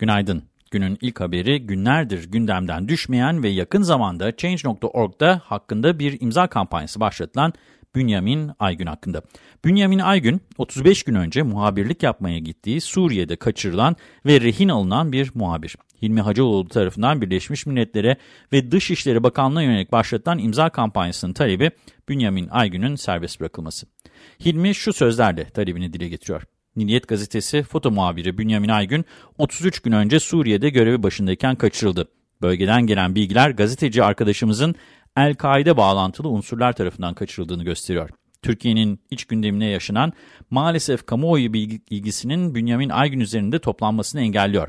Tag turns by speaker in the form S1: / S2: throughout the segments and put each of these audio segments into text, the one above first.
S1: Günaydın. Günün ilk haberi günlerdir gündemden düşmeyen ve yakın zamanda Change.org'da hakkında bir imza kampanyası başlatılan Bünyamin Aygün hakkında. Bünyamin Aygün 35 gün önce muhabirlik yapmaya gittiği Suriye'de kaçırılan ve rehin alınan bir muhabir. Hilmi Hacıoğlu tarafından Birleşmiş Milletler'e ve Dışişleri Bakanlığı'na yönelik başlatılan imza kampanyasının talebi Bünyamin Aygün'ün serbest bırakılması. Hilmi şu sözlerle talebini dile getiriyor. Milliyet gazetesi foto muhabiri Bünyamin Aygün 33 gün önce Suriye'de görevi başındayken kaçırıldı. Bölgeden gelen bilgiler gazeteci arkadaşımızın El-Kaide bağlantılı unsurlar tarafından kaçırıldığını gösteriyor. Türkiye'nin iç gündemine yaşanan maalesef kamuoyu bilgisinin Bünyamin Aygün üzerinde toplanmasını engelliyor.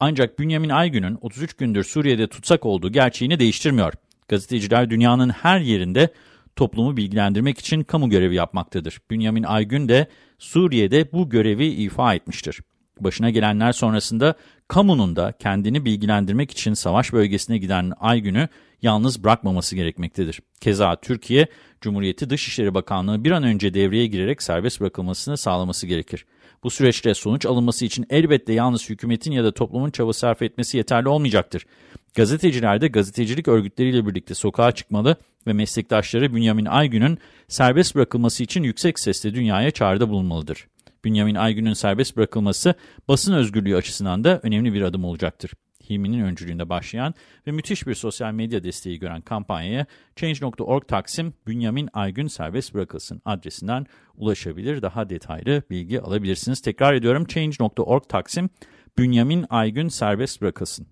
S1: Ancak Bünyamin Aygün'ün 33 gündür Suriye'de tutsak olduğu gerçeğini değiştirmiyor. Gazeteciler dünyanın her yerinde toplumu bilgilendirmek için kamu görevi yapmaktadır. Bünyamin Aygün de Suriye'de bu görevi ifa etmiştir. Başına gelenler sonrasında kamunun da kendini bilgilendirmek için savaş bölgesine giden Aygün'ü yalnız bırakmaması gerekmektedir. Keza Türkiye Cumhuriyeti Dışişleri Bakanlığı bir an önce devreye girerek serbest bırakılmasını sağlaması gerekir. Bu süreçte sonuç alınması için elbette yalnız hükümetin ya da toplumun çaba sarf etmesi yeterli olmayacaktır. Gazeteciler de gazetecilik örgütleriyle birlikte sokağa çıkmalı ve meslektaşları Bünyamin Aygün'ün serbest bırakılması için yüksek sesle dünyaya çağrıda bulunmalıdır. Bünyamin Aygün'ün serbest bırakılması basın özgürlüğü açısından da önemli bir adım olacaktır. Hilmi'nin öncülüğünde başlayan ve müthiş bir sosyal medya desteği gören kampanyaya Change.org Taksim Bünyamin Aygün serbest bırakılsın adresinden ulaşabilir. Daha detaylı bilgi alabilirsiniz. Tekrar ediyorum Change.org Taksim Bünyamin Aygün serbest bırakılsın.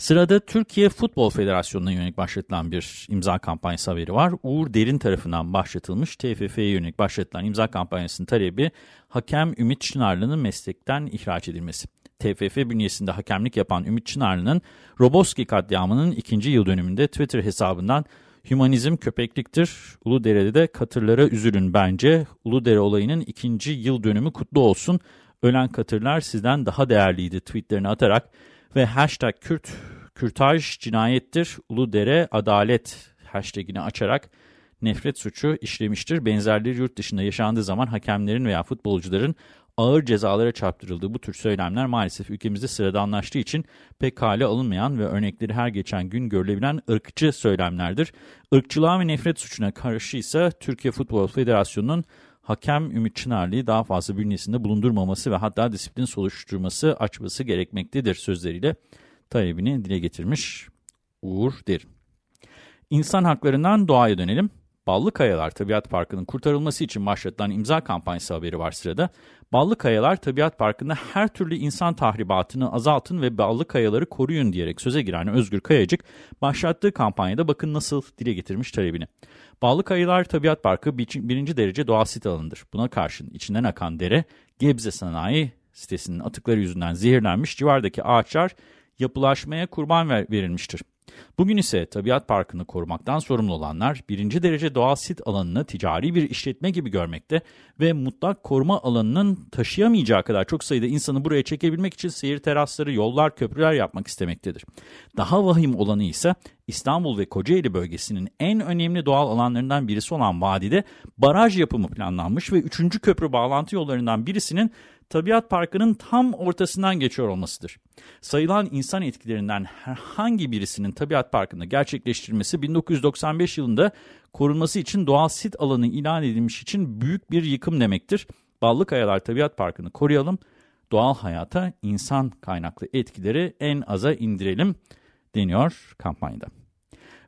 S1: Sırada Türkiye Futbol Federasyonu'na yönelik başlatılan bir imza kampanyası haberi var. Uğur Derin tarafından başlatılmış TFF'ye yönelik başlatılan imza kampanyasının talebi hakem Ümit Çınarlı'nın meslekten ihraç edilmesi. TFF bünyesinde hakemlik yapan Ümit Çınarlı'nın Roboski katliamının ikinci yıl dönümünde Twitter hesabından Hümanizm köpekliktir, Uludere'de de katırlara üzülün bence, Uludere olayının ikinci yıl dönümü kutlu olsun, ölen katırlar sizden daha değerliydi tweetlerini atarak ve hashtag Kürt, Kürtaj cinayettir, Uludere adalet hashtagini açarak nefret suçu işlemiştir. Benzerleri yurt dışında yaşandığı zaman hakemlerin veya futbolcuların ağır cezalara çarptırıldığı bu tür söylemler maalesef ülkemizde sıradanlaştığı için pek hale alınmayan ve örnekleri her geçen gün görülebilen ırkçı söylemlerdir. Irkçılığa ve nefret suçuna karşı ise Türkiye Futbol Federasyonu'nun hakem Ümit Çınarlı'yı daha fazla bünyesinde bulundurmaması ve hatta disiplin soruşturması açması gerekmektedir sözleriyle talebini dile getirmiş Uğur Derin. İnsan haklarından doğaya dönelim. Ballı Kayalar Tabiat Parkı'nın kurtarılması için başlatılan imza kampanyası haberi var sırada. Ballı Kayalar Tabiat Parkı'nda her türlü insan tahribatını azaltın ve Ballı Kayaları koruyun diyerek söze giren Özgür Kayacık başlattığı kampanyada bakın nasıl dile getirmiş talebini. Ballı Kayalar Tabiat Parkı birinci derece doğal sit alanıdır. Buna karşın içinden akan dere Gebze Sanayi sitesinin atıkları yüzünden zehirlenmiş civardaki ağaçlar yapılaşmaya kurban ver verilmiştir. Bugün ise tabiat parkını korumaktan sorumlu olanlar birinci derece doğal sit alanını ticari bir işletme gibi görmekte ve mutlak koruma alanının taşıyamayacağı kadar çok sayıda insanı buraya çekebilmek için seyir terasları, yollar, köprüler yapmak istemektedir. Daha vahim olanı ise İstanbul ve Kocaeli bölgesinin en önemli doğal alanlarından birisi olan vadide baraj yapımı planlanmış ve 3. köprü bağlantı yollarından birisinin tabiat parkının tam ortasından geçiyor olmasıdır. Sayılan insan etkilerinden herhangi birisinin tabiat parkında gerçekleştirilmesi 1995 yılında korunması için doğal sit alanı ilan edilmiş için büyük bir yıkım demektir. Ballı Kayalar Tabiat Parkı'nı koruyalım, doğal hayata insan kaynaklı etkileri en aza indirelim deniyor kampanyada.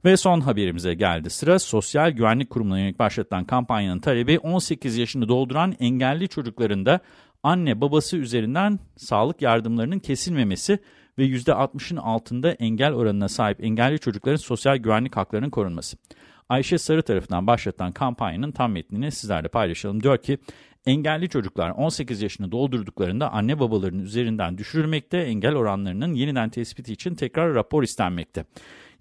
S1: Ve son haberimize geldi sıra. Sosyal Güvenlik Kurumu'na yönelik başlatılan kampanyanın talebi 18 yaşını dolduran engelli çocukların da anne babası üzerinden sağlık yardımlarının kesilmemesi ve %60'ın altında engel oranına sahip engelli çocukların sosyal güvenlik haklarının korunması. Ayşe Sarı tarafından başlatılan kampanyanın tam metnini sizlerle paylaşalım. Diyor ki, Engelli çocuklar 18 yaşını doldurduklarında anne babalarının üzerinden düşürülmekte, engel oranlarının yeniden tespiti için tekrar rapor istenmekte.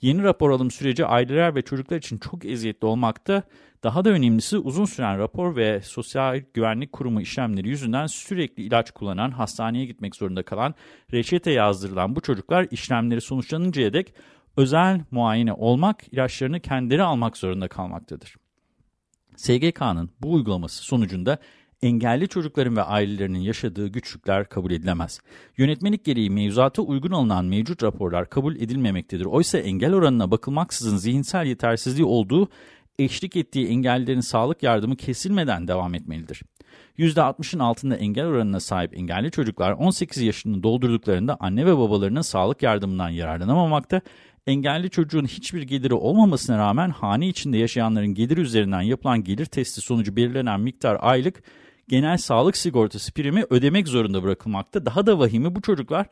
S1: Yeni rapor alım süreci aileler ve çocuklar için çok eziyetli olmakta. Daha da önemlisi uzun süren rapor ve Sosyal Güvenlik Kurumu işlemleri yüzünden sürekli ilaç kullanan, hastaneye gitmek zorunda kalan, reçete yazdırılan bu çocuklar işlemleri sonuçlanıncaya dek özel muayene olmak, ilaçlarını kendileri almak zorunda kalmaktadır. SGK'nın bu uygulaması sonucunda engelli çocukların ve ailelerinin yaşadığı güçlükler kabul edilemez. Yönetmelik gereği mevzuata uygun alınan mevcut raporlar kabul edilmemektedir. Oysa engel oranına bakılmaksızın zihinsel yetersizliği olduğu eşlik ettiği engellilerin sağlık yardımı kesilmeden devam etmelidir. %60'ın altında engel oranına sahip engelli çocuklar 18 yaşını doldurduklarında anne ve babalarının sağlık yardımından yararlanamamakta, engelli çocuğun hiçbir geliri olmamasına rağmen hane içinde yaşayanların gelir üzerinden yapılan gelir testi sonucu belirlenen miktar aylık genel sağlık sigortası primi ödemek zorunda bırakılmakta. Daha da vahimi bu çocuklar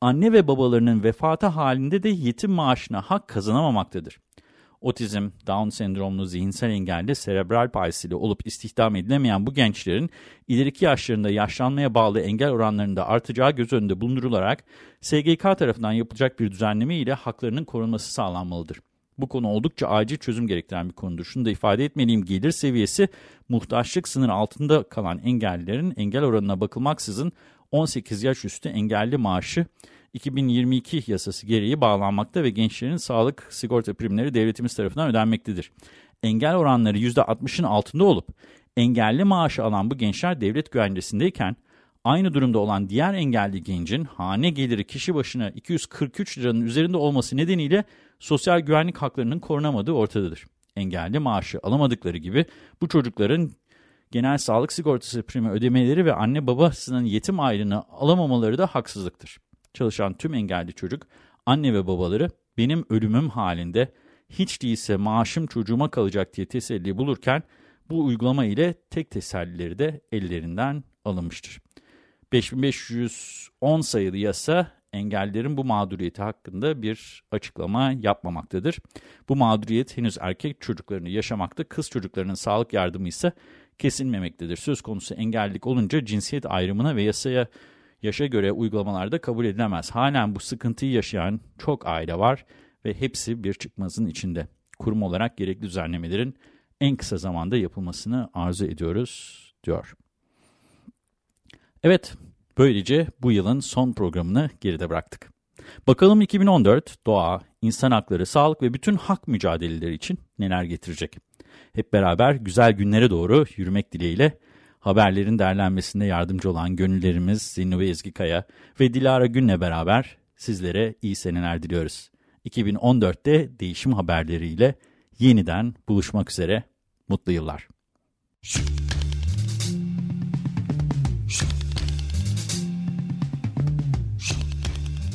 S1: anne ve babalarının vefatı halinde de yetim maaşına hak kazanamamaktadır. Otizm, Down sendromlu zihinsel engelli serebral palsili olup istihdam edilemeyen bu gençlerin ileriki yaşlarında yaşlanmaya bağlı engel oranlarında artacağı göz önünde bulundurularak SGK tarafından yapılacak bir düzenleme ile haklarının korunması sağlanmalıdır. Bu konu oldukça acil çözüm gerektiren bir konudur. Şunu da ifade etmeliyim gelir seviyesi muhtaçlık sınır altında kalan engellilerin engel oranına bakılmaksızın 18 yaş üstü engelli maaşı 2022 yasası gereği bağlanmakta ve gençlerin sağlık sigorta primleri devletimiz tarafından ödenmektedir. Engel oranları %60'ın altında olup engelli maaşı alan bu gençler devlet güvencesindeyken aynı durumda olan diğer engelli gencin hane geliri kişi başına 243 liranın üzerinde olması nedeniyle sosyal güvenlik haklarının korunamadığı ortadadır. Engelli maaşı alamadıkları gibi bu çocukların genel sağlık sigortası primi ödemeleri ve anne babasının yetim aylığını alamamaları da haksızlıktır. Çalışan tüm engelli çocuk, anne ve babaları benim ölümüm halinde hiç değilse maaşım çocuğuma kalacak diye teselli bulurken bu uygulama ile tek tesellileri de ellerinden alınmıştır. 5510 sayılı yasa engellerin bu mağduriyeti hakkında bir açıklama yapmamaktadır. Bu mağduriyet henüz erkek çocuklarını yaşamakta, kız çocuklarının sağlık yardımı ise kesilmemektedir. Söz konusu engellilik olunca cinsiyet ayrımına ve yasaya yaşa göre uygulamalarda kabul edilemez. Halen bu sıkıntıyı yaşayan çok aile var ve hepsi bir çıkmazın içinde. Kurum olarak gerekli düzenlemelerin en kısa zamanda yapılmasını arzu ediyoruz, diyor. Evet, böylece bu yılın son programını geride bıraktık. Bakalım 2014 doğa, insan hakları, sağlık ve bütün hak mücadeleleri için neler getirecek? Hep beraber güzel günlere doğru yürümek dileğiyle haberlerin derlenmesinde yardımcı olan gönüllerimiz Zinnube Ezgikaya ve Dilara Gün'le beraber sizlere iyi seneler diliyoruz. 2014'te değişim haberleriyle yeniden buluşmak üzere. Mutlu yıllar.